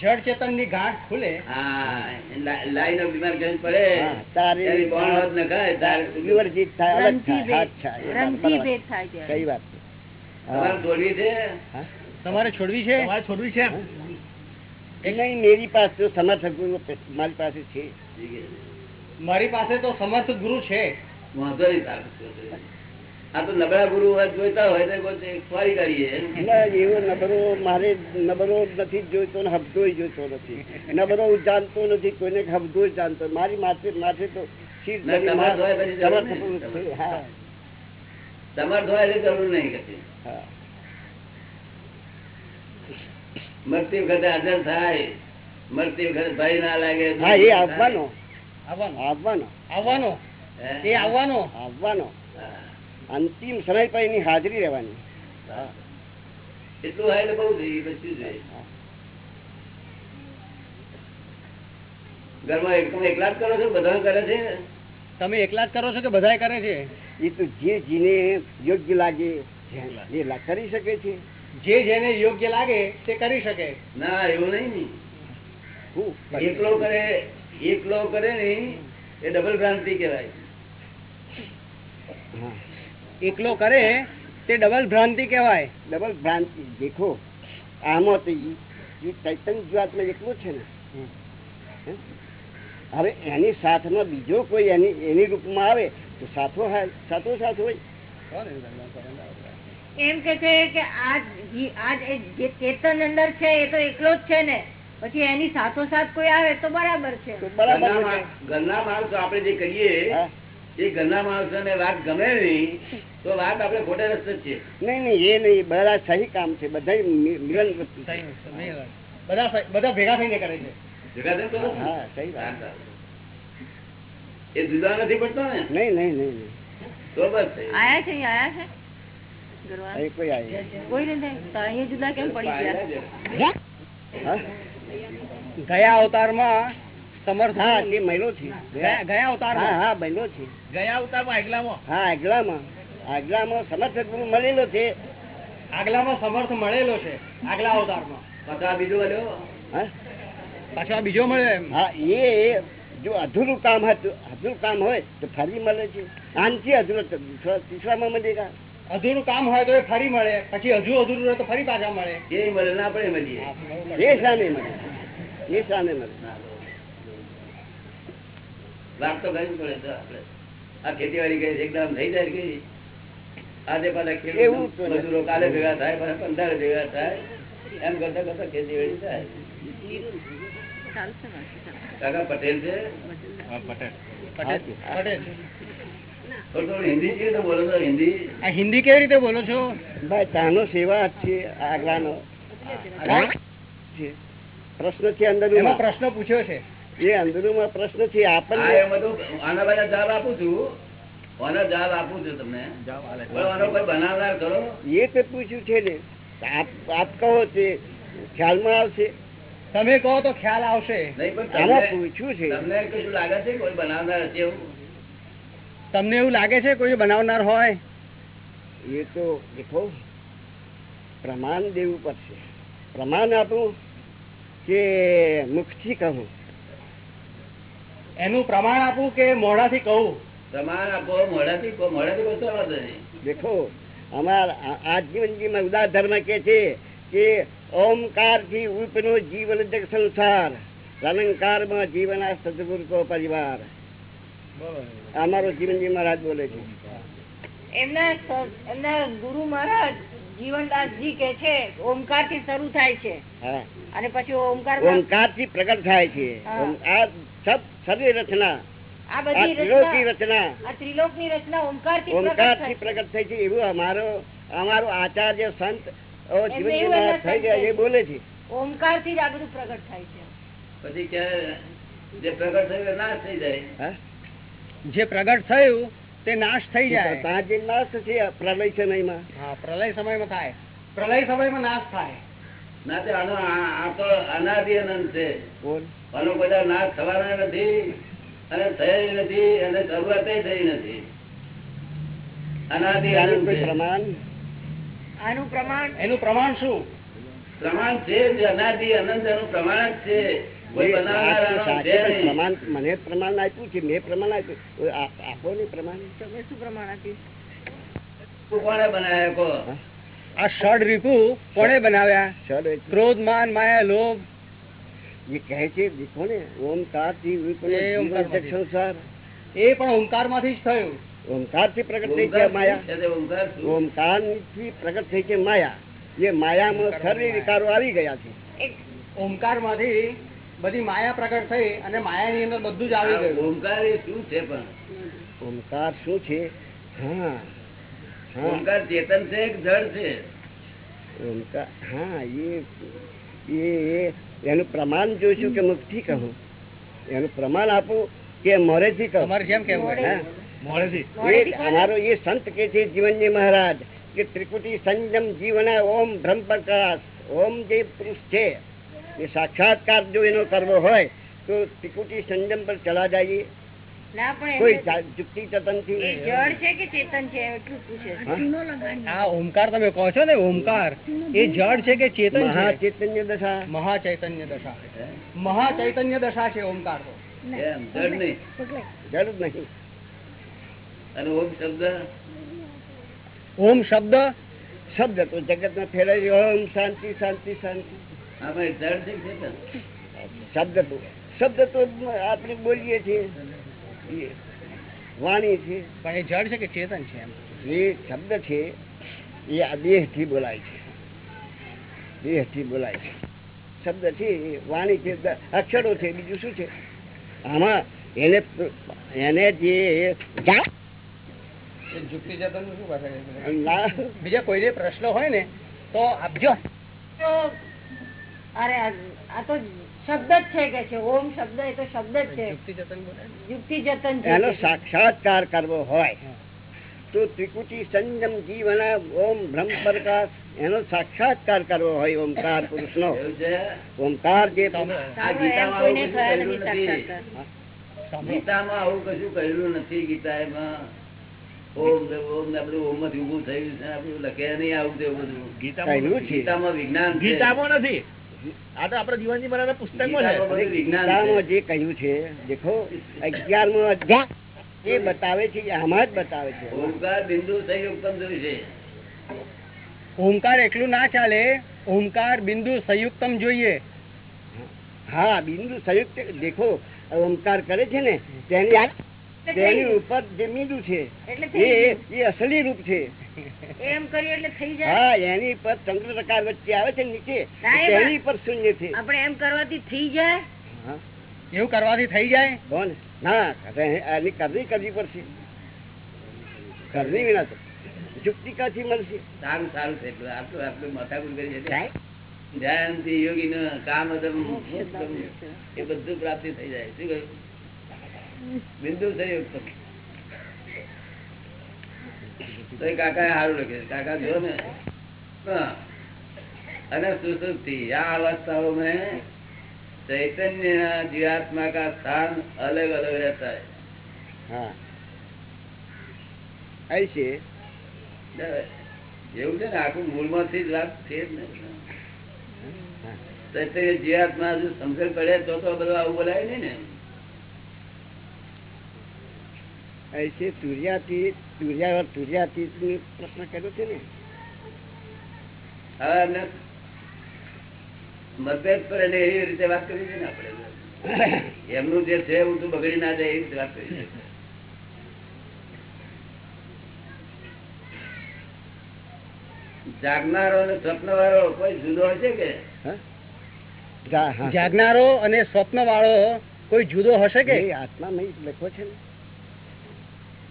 Speaker 6: જડ ચેતનની ગાંઠ ખુલે.
Speaker 2: હા લા- લાઈન ઓફ ડિમાર્કેશન પડે.
Speaker 5: હા, તારે
Speaker 2: બોણ હોત ન ખાય, તારે
Speaker 5: વિવર્જિત થાય અલગ થાય હાથ
Speaker 3: ભેદ.
Speaker 5: થાય
Speaker 3: છે
Speaker 5: સહી વાત
Speaker 2: તમારે છોડવી છે?
Speaker 6: તમારે છોડવી છે? તમારે છોડવી છે
Speaker 5: એ નહીં મેરી પાસે તો સમર્થ ગુરુ મારી પાસે છે.
Speaker 6: મારી પાસે તો સમર્થ ગુરુ છે.
Speaker 2: વાંધો નહીં આ તો નબળા ગુરુ હોય જોઈતા હોય તો કોઈ કરીએ
Speaker 5: એવો નબળો મારે નબળો નથી જોઈતો ને હબદો જોઈતો નથી. નબળો હું જાણતો નથી કોઈને હબદો જાણતો મારી માથે માથે તો શીર
Speaker 2: તમારે ધોવા જેવી જરૂર નહીં.
Speaker 5: હા.
Speaker 2: મરતી વખતે હાજર થાય. મરતી વખતે ભય ના લાગે
Speaker 5: હા એ આવવાનો.
Speaker 6: આવવાનો.
Speaker 5: આવવાનો.
Speaker 6: આવવાનો. એ આવવાનો.
Speaker 5: આવવાનો. અંતિમ સમય પર એની હાજરી રહેવાની.
Speaker 2: એટલું હોય બહુ જોઈએ પછી જોઈએ? ઘરમાં તમે એકલા જ કરો છો બધા કરે છે?
Speaker 6: તમે એકલા જ કરો છો કે બધાય કરે છે?
Speaker 5: એ તો જે જીને યોગ્ય લાગે જે કરી શકે છે.
Speaker 6: જે જેને યોગ્ય લાગે તે કરી શકે.
Speaker 2: ના એવું નહીં એકલો કરે એકલો કરે ને એ ડબલ ભ્રાંતિ કહેવાય.
Speaker 6: એકલો કરે તે ડબલ ભ્રાંતિ કહેવાય.
Speaker 5: ડબલ ભ્રાંતિ દેખો આમાં તો એ ચૈતન્ય જીવાત્મા એકલું જ છે ને. હે? હવે એની સાથમાં બીજો કોઈ એની એની રૂપમાં આવે તો સાથો સાથો સાથ હોય?
Speaker 3: એમ કે છે કે આ જે- જે ચેતન અંદર છે એ તો એકલો જ છે ને. પછી એની સાથોસાથ કોઈ આવે તો બરાબર છે.
Speaker 2: ઘરના માણસો આપણે જે કરીએ એ ઘરના માણસો ને વાત ગમે નહીં તો વાત આપણે ખોટા રસ્તે છે.
Speaker 5: નહીં નહીં એ નહીં બધા સહી કામ છે બધા મિલન
Speaker 6: બધા બધા ભેગા થઈને કરે છે.
Speaker 2: ભેગા થઈને કરો છો ને?
Speaker 5: હા સહી વાત.
Speaker 2: એ જુદા નથી પડતો ને?
Speaker 5: નહીં નહીં નહીં નહીં.
Speaker 2: તો બસ.
Speaker 3: આયા છે આયા છે? ગયા?
Speaker 6: અવતારમાં અવતારમાં સમર્થ
Speaker 5: હા તે મહિલો છે.
Speaker 6: ગયા? અવતાર
Speaker 5: હા હા બહેનો છે.
Speaker 4: ગયા અવતારમાં આગલામાં?
Speaker 5: હા આગલામાં. આગલામાં સમર્થ ગુરુ મળેલો છે.
Speaker 6: આગલામાં સમર્થ મળેલો છે. આગલા અવતારમાં.
Speaker 2: પાછો બીજો
Speaker 5: હા?
Speaker 6: પાછો બીજો મળ્યો
Speaker 5: હા એ જો અધૂરું કામ હતું. અધૂરું કામ હોય તો ફરી મળે છે. આનથી અધૂરું તીસરામાં મળેગા
Speaker 6: અધૂરું કામ હોય તો એ ફરી મળે. પછી હજુ અધૂરું હોય તો ફરી પાછા મળે.
Speaker 2: એ મળે ના આપણે મળીએ.
Speaker 5: એ સામે મળે. એ સામે મળે.
Speaker 2: વાત તો કરવી પડે તો આપણે. આ ખેતીવાડી કઈ એકદમ થઈ જાય કે આજે પાછા ખેડૂત મજૂરો કાલે ભેગા થાય પાછા પંદર ભેગા થાય. એમ કરતા કરતા ખેતીવાડી થાય. કાકા પટેલ છે?
Speaker 6: પટેલ. પટેલ.
Speaker 2: હિન્દી છે તો બોલો તો હિન્દી
Speaker 6: આ હિન્દી કેવી રીતે બોલો છો?
Speaker 5: ભાઈ તાનો સેવા છે આગલાનો પ્રશ્ન છે અંદર
Speaker 6: પ્રશ્ન પૂછ્યો છે.
Speaker 5: એ અંદરમાં પ્રશ્ન છે. આપણને
Speaker 2: આના બધા જવાબ આપું છું. આનો જવાબ આપું છું તમને. આનો કોઈ બનાવનાર કરો.
Speaker 5: એ તો પૂછ્યું છે ને. આપ આપ કહો તે ખ્યાલમાં આવશે.
Speaker 6: તમે કહો તો ખ્યાલ આવશે.
Speaker 2: નહીં પણ
Speaker 5: પૂછ્યું છે.
Speaker 2: તમને કશું લાગે છે કોઈ બનાવનાર હશે એવું?
Speaker 6: તમને એવું લાગે છે કોઈ બનાવનાર હોય?
Speaker 5: એ તો દેખો પ્રમાણ દેવું પડશે. પ્રમાણ આપું કે મુખથી કહું?
Speaker 6: એનું પ્રમાણ આપું કે મોઢાથી કહું?
Speaker 2: પ્રમાણ આપો મોઢાથી મોઢાથી સવાલ
Speaker 5: દેખો અમાર આ- આ જીવનજીમાં ઉદાર ધર્મ કે છે કે ઓમકારથી ઉપનો જીવન સંસાર સંસાર અલંકારમાં જીવન આ સદગુરુ પરિવાર. અમારો જીવનજી મહારાજ બોલે છે.
Speaker 3: એમના એમના ગુરુ મહારાજ જીવનદાસજી કે છે ઓમકારથી શરૂ થાય છે. અને પછી ઓમકાર
Speaker 5: ઓમકારથી પ્રગટ થાય છે. આ સબ શરીર રચના
Speaker 3: આ બધી રચના
Speaker 5: રચના.
Speaker 3: આ ત્રિલોકની રચના ઓમકારથી
Speaker 5: ઓમકાર પ્રગટથી
Speaker 3: થાય છે.
Speaker 5: પ્રગટ થાય છે. એવું અમારો અમારો આચાર્ય સંત જીવનજી મહારાજ થઈ ગયા એ બોલે છે.
Speaker 3: ઓમકારથી જ આ બધું પ્રગટ થાય છે.
Speaker 2: પછી કે જે પ્રગટ થયું નાશ થઈ જાય.
Speaker 5: હા?
Speaker 6: જે પ્રગટ થયું તે નાશ થઈ જાય.
Speaker 5: ત્યાં જે નાશ છે પ્રલય સમયમાં.
Speaker 6: હા પ્રલય સમયમાં થાય. પ્રલય સમયમાં નાશ થાય.
Speaker 2: ના તે આનો આ આ તો અનાદિ અનંત છે. આનો બધા નાશ થવાનો નથી અને થયેલ નથી અને શરૂઆત થઈ નથી. અનાદિ અનંત
Speaker 5: પ્રમાણ?
Speaker 3: આનું પ્રમાણ?
Speaker 6: એનું પ્રમાણ શું?
Speaker 2: પ્રમાણ છે અનાદિ અનંત એનું પ્રમાણ છે.
Speaker 5: પ્રમાણ મને પ્રમાણ આપ્યું છે મેં પ્રમાણ આપ્યું. આપો ને પ્રમાણ.
Speaker 3: તમે શું પ્રમાણ આપ્યું?
Speaker 2: કોણે બનાવ્યા
Speaker 6: આ ષડ રીપુ કોને બનાવ્યા? ક્રોધ માન માયા લોભ?
Speaker 5: એ કહે છે દેખો ને ઓમકાર
Speaker 6: એ પણ ઓમકારમાંથી જ થયું.
Speaker 5: ઓમકારથી પ્રગટ થઈ છે માયા ઓમકારથી પ્રગટ થઈ છે માયા. એ માયામાં સર્વે વિકારો આવી ગયા છે.
Speaker 6: ઓમકારમાંથી બધી માયા પ્રગટ થઈ અને માયાની અંદર બધું જ આવી ગયું.
Speaker 2: ઓમકાર એ શું છે પણ?
Speaker 5: ઓમકાર શું છે? હા
Speaker 2: ઓમકાર ચેતન છે કે જળ છે?
Speaker 5: ઓમકાર હા એ એનું પ્રમાણ જોઈશું કે મુક્તિ કહું? એનું પ્રમાણ આપું કે મોરેથી કહું?
Speaker 6: તમારે કેવું
Speaker 5: અમારો એ સંત કે છે જીવનજી મહારાજ કે ત્રિકુટી સંયમ જીવન ઓમ બ્રહ્મ પ્રકાશ ઓમ જે પુરુષ છે. એ સાક્ષાત્કાર જો એનો કરવો હોય તો ત્રિકુટી સંયમ પર ચલા જઈએ. કોઈ
Speaker 3: એમને-
Speaker 5: જા- જુક્તિ ચતન
Speaker 3: એ
Speaker 5: થી
Speaker 3: જળ છે કે ચેતન છે એટલું પૂછે
Speaker 6: આ ઓમકાર તમે કહો છો ને ઓમકાર. એ જળ છે કે ચેતન છે?
Speaker 5: મહાચૈતન્ય દશા.
Speaker 6: મહાચૈતન્ય દશા. મહાચૈતન્ય દશા છે ઓમકાર તો.
Speaker 2: જળ નહીં.
Speaker 5: જડ નહીં.
Speaker 2: અને ઓમ શબ્દ?
Speaker 6: ઓમ શબ્દ?
Speaker 5: શબ્દ તો જગતમાં ફેલાય ઓમ શાંતિ શાંતિ શાંતિ. શબ્દ તો શબ્દ તો આપણે બોલીએ છીએ. વાણી છે.
Speaker 6: પણ એ જળ છે કે ચેતન છે
Speaker 5: જે શબ્દ છે એ આ દેહથી બોલાય છે. દેહથી બોલાય છે. શબ્દ છે એ વાણી છે અક્ષરો છે બીજું શું છે? આમાં એને એને જે જા-
Speaker 6: એ જુક્તિ ચેતન શું બીજા કોઈને પ્રશ્ન હોય ને તો આપજો
Speaker 3: અરે આ તો શબ્દ જ છે કે છે. ઓમ શબ્દ એ તો શબ્દ જ છે. યુક્તિ જતન છે.
Speaker 5: એનો સાક્ષાત્કાર કરવો હોય તો ત્રિકુટી સંયમ જીવન ઓમ બ્રહ્મ પ્રકાશ એનો સાક્ષાત્કાર કરવો હોય ઓમકાર પુરુષ નો ઓમકાર જે
Speaker 3: એમ
Speaker 2: ગીતામાં આવું કશું કહેલું નથી.
Speaker 3: ગીતા
Speaker 6: સાંભળો
Speaker 2: ગીતામાં આવું કશું કહેલું નથી ગીતામાં ઓમ ને ઓમ ને ઓમ થયું છે આપડે લખે નહીં આવું તેવું બધું.
Speaker 4: ગીતામાં
Speaker 2: વિજ્ઞાન
Speaker 4: ગીતામાં નથી. આ તો આપડે જીવનજી મહારાજના પુસ્તકમાં
Speaker 2: ગીતામાં
Speaker 4: છે
Speaker 2: બધું વિજ્ઞાન
Speaker 5: ગીતામાં
Speaker 2: છે
Speaker 5: જે કહ્યું છે દેખો અગિયારમો અધ્યાય એ બતાવે છે આમાં જ બતાવે છે.
Speaker 2: ઓમકાર બિંદુ સંયુક્તમ જોયું છે.
Speaker 6: ઓમકાર એકલું ના ચાલે ઓમકાર બિંદુ સંયુક્તમ જોઈએ.
Speaker 5: હા બિંદુ સંયુક્ત દેખો ઓમકાર કરે છે ને તેની તેની ઉપર જે બિંદુ છે એ એ અસલી રૂપ છે.
Speaker 3: એમ કર્યું એટલે થઈ જાય.
Speaker 5: હા એની પર ચંદ્રકાર વચ્ચે આવે છે નીચે
Speaker 3: ના,
Speaker 5: પર શૂન્ય છે.
Speaker 3: આપણે એમ કરવાથી થઈ જાય?
Speaker 6: એવું કરવાથી થઈ જાય?
Speaker 5: કોણ ના આની કરણી કરવી પડશે. કરણી વિના તો યુક્તિ કાથી મળશે?
Speaker 2: સારું સારું છે. એટલું આટલું આટલું માથાકૂટ કરી
Speaker 5: કાંઈ?
Speaker 2: યોગી નો કામ એ બધું પ્રાપ્તિ થઈ જાય. શું કહ્યું? બિંદુ સંયુક્તમ તો એ કાકા સારું લખે છે. કાકા જો ને હા. અને સુસુપ્તિ આ अवस्थाओं में चैतन्य जीवात्मा का स्थान अलग अलग रहता है
Speaker 5: હા ऐसे
Speaker 2: એવું છે ને આખું મૂળમાંથી જ વાત છે જ ને ચૈતન્ય જીવાત્મા હજુ સમજણ પડે તો તો બધું આવું બોલાય નહીં ને
Speaker 5: ऐसे तुर्यातीत तुर्या तुर्यातीत નું પ્રશ્ન કર્યો છે ને
Speaker 2: હવે એમને મતભેદ પર એને એવી રીતે વાત કરી છે ને આપણે એમનું જે છે હું તું બગડી ના જાય એવી રીતે વાત કરી છે જાગનારો અને સ્વપ્ન વાળો કોઈ જુદો હશે કે
Speaker 5: જા- હા.
Speaker 6: જાગનારો અને સ્વપ્ન વાળો કોઈ જુદો હશે કે
Speaker 5: એ આત્મામય લખો છે ને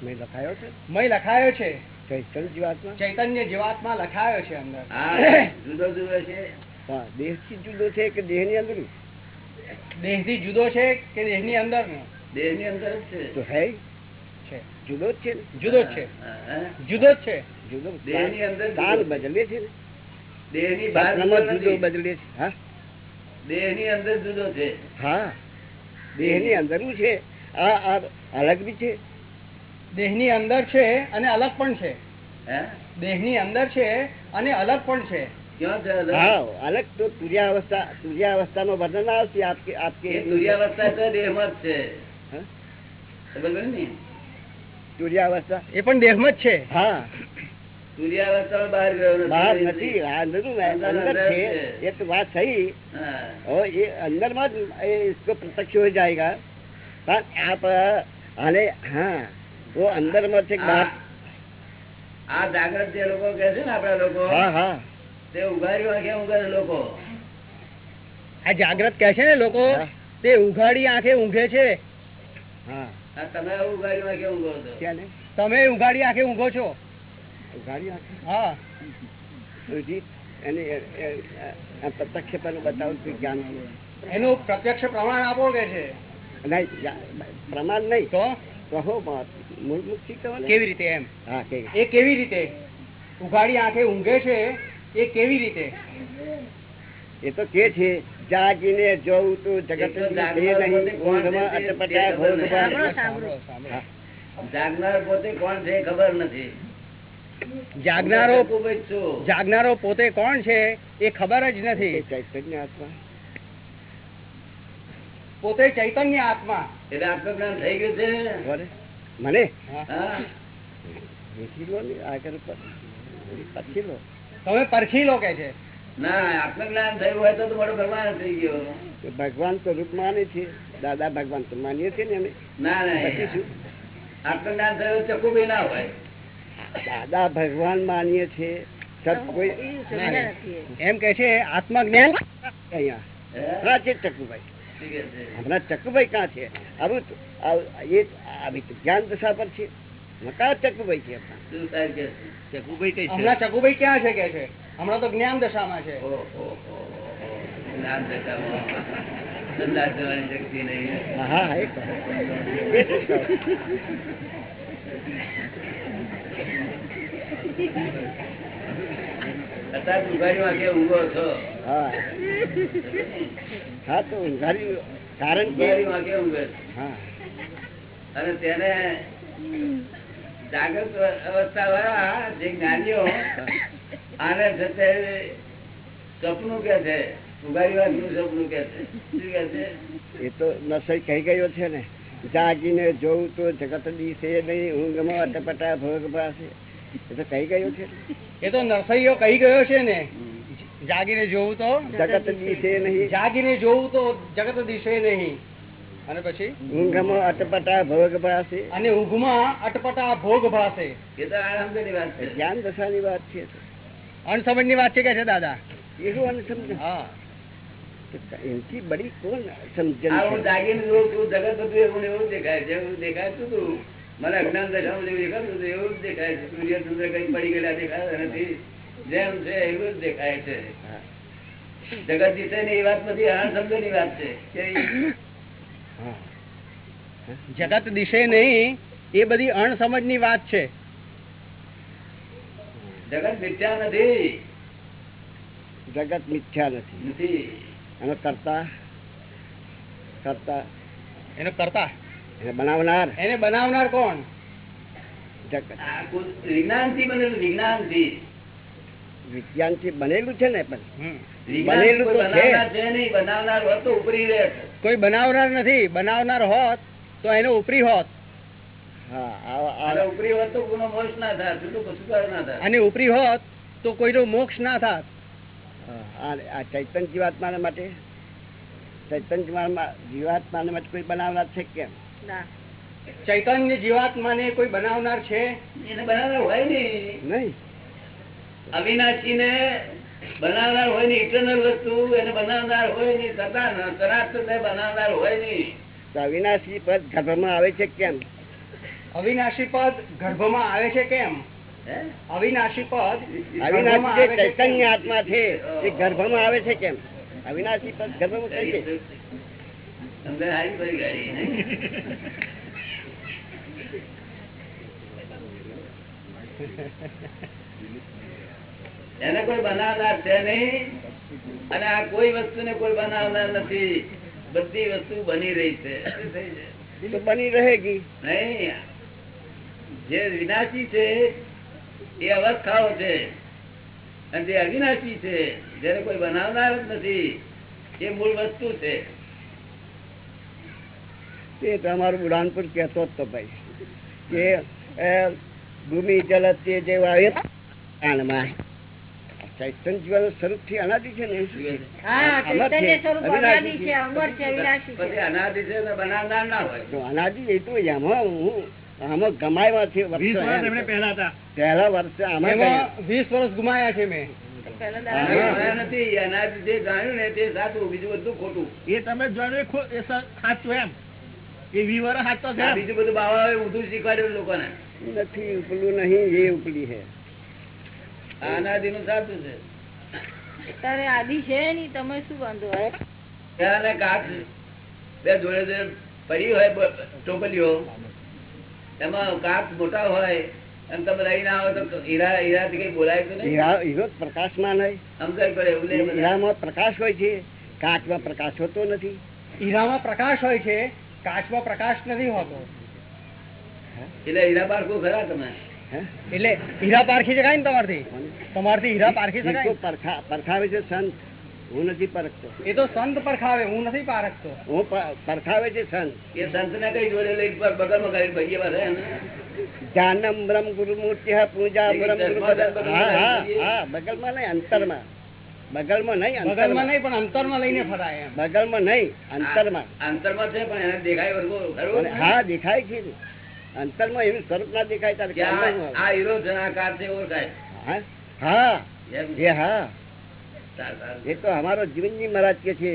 Speaker 5: મેં લખાયો છે?
Speaker 6: મય લખાયો છે.
Speaker 5: ચૈતન્ય જીવાત્મા?
Speaker 6: ચૈતન્ય જીવાત્મા લખાયો છે અંદર.
Speaker 2: જુદો જુદો છે.
Speaker 5: હા દેહથી જુદો છે કે દેહની અંદર?
Speaker 6: દેહથી જુદો છે કે દેહની અંદર?
Speaker 2: દેહની અંદર જ
Speaker 5: તો
Speaker 2: છે.
Speaker 5: હે જુદો જ છે
Speaker 6: જુદો જ છે.
Speaker 2: હા, હા.
Speaker 6: જુદો જ છે.
Speaker 5: જુદો?
Speaker 2: દેહની અંદર જુદો.
Speaker 5: બદલે છે
Speaker 2: દેહની બહાર જુદો.
Speaker 5: બદલે છે. હા?
Speaker 2: દેહની અંદર જુદો છે.
Speaker 5: હા. દેહની અંદર છે. આ આ અલગ બી છે.
Speaker 6: દેહની અંદર છે અને અલગ પણ છે. દેહની અંદર છે અને અલગ પણ છે.
Speaker 2: અલગ?
Speaker 5: તો તુર્યાવસ્થા તુર્યાવસ્થા નો વર્ણન આવશે આપકે આપકે.
Speaker 2: તુર્યાવસ્થા છે.
Speaker 5: તુર્યાવસ્થા
Speaker 6: એ પણ દેહમાં જ છે.
Speaker 5: હા.
Speaker 2: તુર્યાવસ્થા બહાર બહાર નથી
Speaker 5: હા નથી અંદર છે. એ તો વાત સહી એ અંદરમાં પ્રત્યક્ષ હો જાયગા. પણ આપ હા. વો અંદરમાં છે બહાર?
Speaker 2: આ જાગૃત જે લોકો કહે છે ને આપડા લોકો તે ઉઘાડી આંખે ઊંઘે લોકો?
Speaker 6: આ જાગૃત કહે છે ને લોકો તે ઉઘાડી આંખે ઊંઘે છે.
Speaker 2: તમે ઉઘાડી આંખે ઊંઘો છો?
Speaker 6: તમે ઉઘાડી આંખે ઊંઘો છો.
Speaker 5: ઉઘાડી આંખે?
Speaker 6: હા.
Speaker 5: એની પ્રત્યક્ષ પર બતાવું જ્ઞાન
Speaker 6: એનું પ્રત્યક્ષ પ્રમાણ આપો કે છે?
Speaker 5: નહીં પ્રમાણ નહીં.
Speaker 6: તો?
Speaker 5: કહો મહત્વ.
Speaker 6: કેવી રીતે એમ? એ કેવી રીતે? ઉઘાડી આંખે ઊંઘે છે? એ કેવી રીતે?
Speaker 5: એ તો કે છે જાગીને જોઉં તો જગત
Speaker 2: જાગનાર પોતે કોણ છે ખબર. જાગનાર પોતે કોણ છે એ ખબર નથી.
Speaker 6: જાગનારો
Speaker 2: જ છું.
Speaker 6: જાગનારો પોતે કોણ છે એ ખબર જ નથી.
Speaker 5: ચૈતન્ય આત્મા.
Speaker 6: પોતે ચૈતન્ય આત્મા.
Speaker 2: એટલે આત્મજ્ઞાન થઈ ગયું છે?
Speaker 5: બોલે? મને?
Speaker 2: હા.
Speaker 5: વેચી લો ને આગળ પર પછી લો.
Speaker 6: તમે પરખી લો કે છે?
Speaker 2: ના આત્મજ્ઞાન થયું હોય તો તો મોટો ભગવાન
Speaker 5: તો રૂપ માને છે દાદા ભગવાન તો માનીએ છીએ ને અમે.
Speaker 2: આત્મજ્ઞાન થયું ચકુભાઈ ના હોય.
Speaker 5: દાદા ભગવાન માનીએ છીએ.
Speaker 6: એમ કે છે આત્મજ્ઞાન
Speaker 5: અહીંયા
Speaker 2: હે?
Speaker 5: છે
Speaker 2: છે?
Speaker 5: હમણાં ચકુભાઈ ક્યાં છે? આવું એ આવી જ્ઞાન દશા પર છે. મકા ચકુભાઈ છે આપણા.
Speaker 2: શું સાહેબ કે? છે?
Speaker 4: ચકુભાઈ કઈ
Speaker 6: હમણાં ચકુભાઈ ક્યાં છે કે છે? હમણાં તો જ્ઞાન દશામાં છે.
Speaker 2: ઓહો, ઓહો, ઓહો. જ્ઞાન દશામાં. શક્તિ નહીં
Speaker 5: હા? હા તો ઊંઘારી કારણ કે
Speaker 2: ઊંઘે?
Speaker 5: હા.
Speaker 2: અને તેને જાગૃત અવસ્થા વાળા જે જ્ઞાનીઓ આને છે સપનું કે છે સપનું કે છે શું કે છે?
Speaker 5: એ તો નસઈ કહી ગયો છે ને? જાગીને જોઉં તો જગત દિશે નહીં ઊંઘમાં અટપટા ભોગ પાસે. એ તો કહી ગયો છે?
Speaker 6: એ તો નરસૈયો કહી ગયો છે ને? જાગીને જોવું તો?
Speaker 5: જગત દિશે નહીં.
Speaker 6: જાગીને જોવું તો જગત દિશે નહીં. અને પછી?
Speaker 5: ઊંઘમાં અટપટા ભોગ ભળાશે
Speaker 6: અને ઊંઘમાં અટપટા ભોગ ભળાશે
Speaker 2: એ તો આનંદની વાત છે.
Speaker 5: જ્ઞાન દશાની વાત છે
Speaker 6: અણસમજની વાત છે કે છે દાદા?
Speaker 5: એવું શું અણસમજ
Speaker 6: હા
Speaker 5: એનથી બડી કોણ સમજણ
Speaker 2: હું જાગીને જોઉં છું જગત બધું એવું એવું દેખાય છે એવું દેખાતું હતું મને અજ્ઞાન દશામાં જેવું દેખાતું હતું એવું જ દેખાય છે. સૂર્ય ચંદ્ર કઈ પડી ગયેલા દેખાતા નથી જેમ છે એવું જ દેખાય છે. જગત દિશે ની એ વાત બધી અણસમજો ની વાત છે. કે.
Speaker 6: જગત દિશે નહીં એ બધી અણસમજની વાત છે.
Speaker 2: જગત મિથ્યા નથી.
Speaker 5: જગત મિથ્યા નથી. એનો કરતા કરતા.
Speaker 6: એનો કરતા.
Speaker 5: એને બનાવનાર.
Speaker 6: એને બનાવનાર કોણ?
Speaker 5: જગત.
Speaker 2: વિજ્ઞાનથી બનેલું
Speaker 5: વિજ્ઞાનથી વિજ્ઞાનથી બનેલું છે ને પણ. બનેલું તો છે.
Speaker 2: નહીં બનાવનાર તો ઉપરી રહે
Speaker 6: કોઈ બનાવનાર નથી બનાવનાર હોત તો એનો ઉપરી હોત.
Speaker 2: અને ઉપરી હોત તો ના ના
Speaker 6: કોઈનો મોક્ષ ના થાત.
Speaker 5: આ આ જીવાત્મા માટે ચૈતન્ય જીવાત્મા- માટે કોઈ બનાવનાર છે કેમ?
Speaker 3: ના.
Speaker 6: ચૈતન્ય જીવાત્માને કોઈ બનાવનાર છે?
Speaker 2: એને બનાવનાર હોય નહીં.
Speaker 5: નહીં.
Speaker 2: અવિનાશી ને બનાવનાર હોય નહીં ઇટરનલ વસ્તુ એને બનાવનાર હોય નહીં સદા સનાતન બનાવનાર હોય નહીં
Speaker 5: અવિનાશી પદ ગર્ભમાં આવે છે કેમ?
Speaker 6: અવિનાશી પદ ગર્ભમાં આવે છે કેમ? અવિનાશી પદ
Speaker 5: અવિનાશી જે? ચૈતન્ય આત્મા છે એ ગર્ભમાં આવે છે કેમ? અવિનાશી પદ ગર્ભમાં કઈ છે?
Speaker 2: હારી પડી એને કોઈ બનાવનાર છે નહીં. અને આ કોઈ વસ્તુને કોઈ બનાવનાર નથી. બધી વસ્તુ બની રહી છે.
Speaker 5: બની રહેગી.
Speaker 2: નહીં. જે વિનાશી છે એ અવસ્થાઓ છે. અને જે અવિનાશી છે જેને કોઈ બનાવનાર જ નથી એ મૂળ વસ્તુ છે.
Speaker 5: તે તમારું અમારું બુરાનપુર કહેતો જ તો ભાઈ. કે ભૂમિ જલત જેવા એ જીવન સ્વરૂપથી અનાદિ છે ને
Speaker 3: અનાદિ
Speaker 5: છે.
Speaker 3: છે. અમર છે
Speaker 2: પછી અનાદિ છે ને બનાવનાર ના હોય.
Speaker 5: તો અનાદિ એ તો એમાં હું આમાં ગમાયવા છે.
Speaker 6: પહેલા હતા.
Speaker 5: પહેલા વર્ષે આમાં
Speaker 6: વીસ વર્ષ ગુમાયા છે મેં.
Speaker 2: નથી અનાજ જે જાણ્યું ને તે સાચું બીજું બધું ખોટું.
Speaker 6: એ તમે જાણો એ ખો- એ સાચું એમ. એ વિવર સાચો છે
Speaker 2: બીજું બધું બાવા ઊંધું શીખવાડ્યું લોકોને.
Speaker 5: નથી ઉપલું નહીં એ ઉપલી હે
Speaker 2: આ અનાદિનું સાચું છે.
Speaker 3: તારે આદિ છે નહીં તમે શું વાંધો આવે?
Speaker 2: ત્યાં બે જોડે જોડે પડી હોય બ- ટોપલીઓ. એમાં કાચ મોટા હોય અને તમે લઈને આવો તો હીરા હીરાથી કઈ બોલાય તો
Speaker 5: હીરા હીરો પ્રકાશમાં નહીં.
Speaker 2: સમજાય પડે એવું લે બધા.
Speaker 5: હીરામાં પ્રકાશ હોય છે કાચમાં પ્રકાશ હોતો નથી.
Speaker 6: હીરામાં પ્રકાશ હોય છે કાચમાં પ્રકાશ નથી હોતો.
Speaker 2: એટલે હીરા બાળકો ખરા તમે?
Speaker 6: એટલે હીરા પારખી શકાય ને તમારથી? તમારથી હીરા પારખી શકાય?
Speaker 5: પરખાવે છે સંત. હું નથી પરખતો.
Speaker 6: એ તો સંત પરખાવે હું નથી પારખતો.
Speaker 5: હું પરખાવે છે સંત.
Speaker 2: એ સંત ને કઈ જોડે પર બગલમાં કરીને ભાઈએ પાસે ને
Speaker 5: બ્રહ્મ ગુરુ મૂર્તિ પૂજા બ્રહ્મ ગુરુ હા હા હા બગલમાં નહીં અંતરમાં. બગલમાં નહીં
Speaker 6: બગલમાં
Speaker 5: અંતરમાં
Speaker 6: નહીં પણ અંતરમાં લઈને ફરાય બગલ
Speaker 5: બગલમાં નહીં અંતરમાં.
Speaker 2: અંતરમાં છે પણ એને દેખાય વર્ગો
Speaker 5: હા દેખાય છે. અંતરમાં એનું સ્વરૂપ ના દેખાય
Speaker 2: આ હીરો છે ઓળખાય
Speaker 5: હા? એ હા. તો અમારો જીવનજી મહારાજ કે છે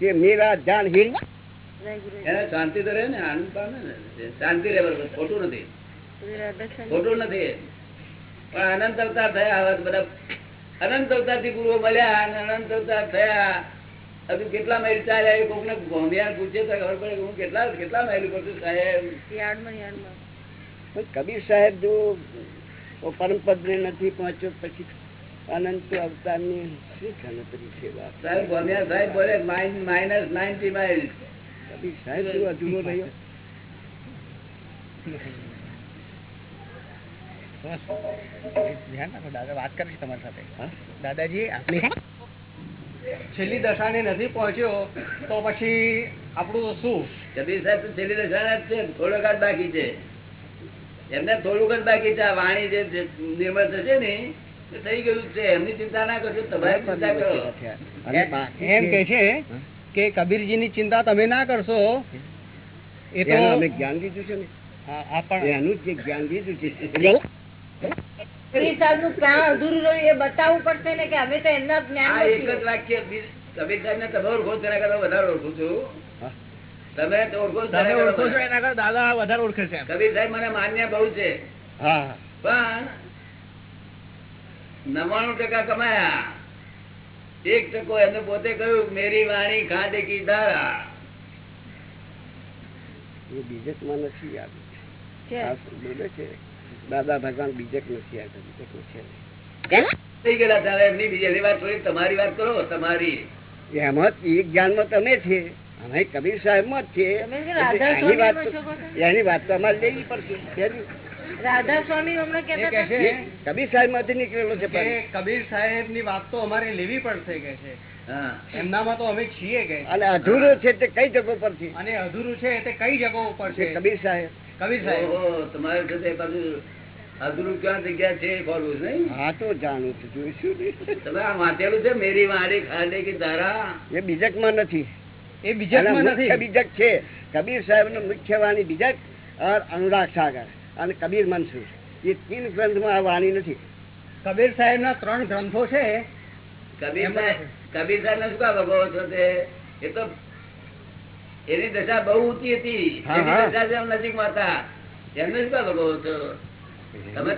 Speaker 5: કે મેરા જાન હિર.
Speaker 2: શાંતિ તો રહે ને આનંદ પામે ને. શાંતિ રહે બરોબર. ખોટું નથી. ખોટું નથી. પણ અનંત અવતાર થયા હવે બધા અનંત અવતારથી ગુરુ મળ્યા અને અનંત અવતાર થયા. હજુ કેટલા માઇલ ચાલે કોક ને ગોંધિયાર પૂછે તો ખબર પડે હું કેટલા કેટલા માઇલ ઉપર છું સાહેબ?
Speaker 5: કબીર સાહેબ જો પરમ પદ ને નથી પહોંચ્યો પછી અનંત અવતારની શું ગણતરી છે
Speaker 2: સાહેબ ગોંધિયાર સાહેબ બોલે માઇનસ નાઇન્ટી માઇલ.
Speaker 5: કબીર સાહેબ જો અધૂરો રહ્યો.
Speaker 6: ધ્યાન રાખો દાદા વાત કરીશ તમારી સાથે. દાદાજી આપની છેલ્લી દશાને નથી પહોંચ્યો તો પછી આપણું શું?
Speaker 2: કબીર સાહેબ તો છેલ્લી દશાના જ છે થોડોક જ બાકી છે. એમને થોડુંક જ બાકી છે આ વાણી જે નિર્મળ થશે ને એ થઈ ગયું છે. એમની ચિંતા ના કરજો તમારે ચિંતા કરો.
Speaker 6: એમ કે
Speaker 5: છે-
Speaker 6: કે કબીરજી ની ચિંતા તમે ના કરશો. એ તો
Speaker 5: અમે જ્ઞાન લીધું છે ને.
Speaker 6: હા, આ પણ
Speaker 5: એનું જે જ્ઞાન લીધું છે.
Speaker 3: કબીર સાહેબનું ક્યાં અધૂરું રહ્યું એ બતાવવું પડશે ને કે અમે તો એમના જ્ઞાન
Speaker 2: એક જ વાક્ય કબીર સાહેબ ને તમે ઓળખો તેના કરતા વધારે ઓળખું છું. તમે તો ઓળખો
Speaker 6: તમે ઓળખો છો એના કરતા દાદા વધારે ઓળખે છે
Speaker 2: કબીર સાહેબ મને માન્ય બહુ છે. પણ નવાણું ટકા કમાયા. એક ટકો એને પોતે કહ્યું મેરી વાણી ખાંડે કી ધારા.
Speaker 5: એ બીજકમાં નથી બોલે છે. દાદા ભગવાન બીજે નથી
Speaker 2: આવતા બીજે તમારી વાત કરો તમારી.
Speaker 5: એમાં તમે છે અમે કબીર જ છે.
Speaker 3: રાધા
Speaker 5: એની વાત તો અમારે લેવી પડશે
Speaker 3: રાધા સ્વામી
Speaker 6: છે
Speaker 5: કબીર સાહેબમાંથી નીકળેલો છે પણ.
Speaker 6: કબીર સાહેબની વાત તો અમારે લેવી પડશે કે છે.
Speaker 2: હા.
Speaker 6: એમનામાં તો અમે છીએ કે.
Speaker 5: અને અધૂરું છે તે કઈ જગો પર છે
Speaker 6: અને અધૂરું છે તે કઈ જગો ઉપર છે
Speaker 5: કબીર સાહેબ.
Speaker 6: કબીર સાહેબ.
Speaker 2: તમારે અધૂરું ક્યાં જગ્યા છે ખોલવું નહીં?
Speaker 5: હા તો જાણું છું જોઈશું
Speaker 2: તમે આ વાંચેલું છે મેરી વાણી ખાડે કે ધારા
Speaker 5: એ બીજકમાં નથી.
Speaker 6: એ બીજકમાં નથી?
Speaker 5: બીજક છે. કબીર સાહેબનું મુખ્ય વાણી બીજક ઓર અનુરાગ સાગર અને કબીર મનસુર. એ તીન ગ્રંથમાં આ વાણી નથી.
Speaker 6: કબીર સાહેબ ના ત્રણ ગ્રંથો છે.
Speaker 2: કબીર સાહેબ કબીર સાહેબ ને શું કા ભગવો છો તે? એ તો એની દશા બહુ ઊંચી હતી. એની. દશા જેમ નજીકમાં હતા. એમને શું કા ભગવો છો? તમે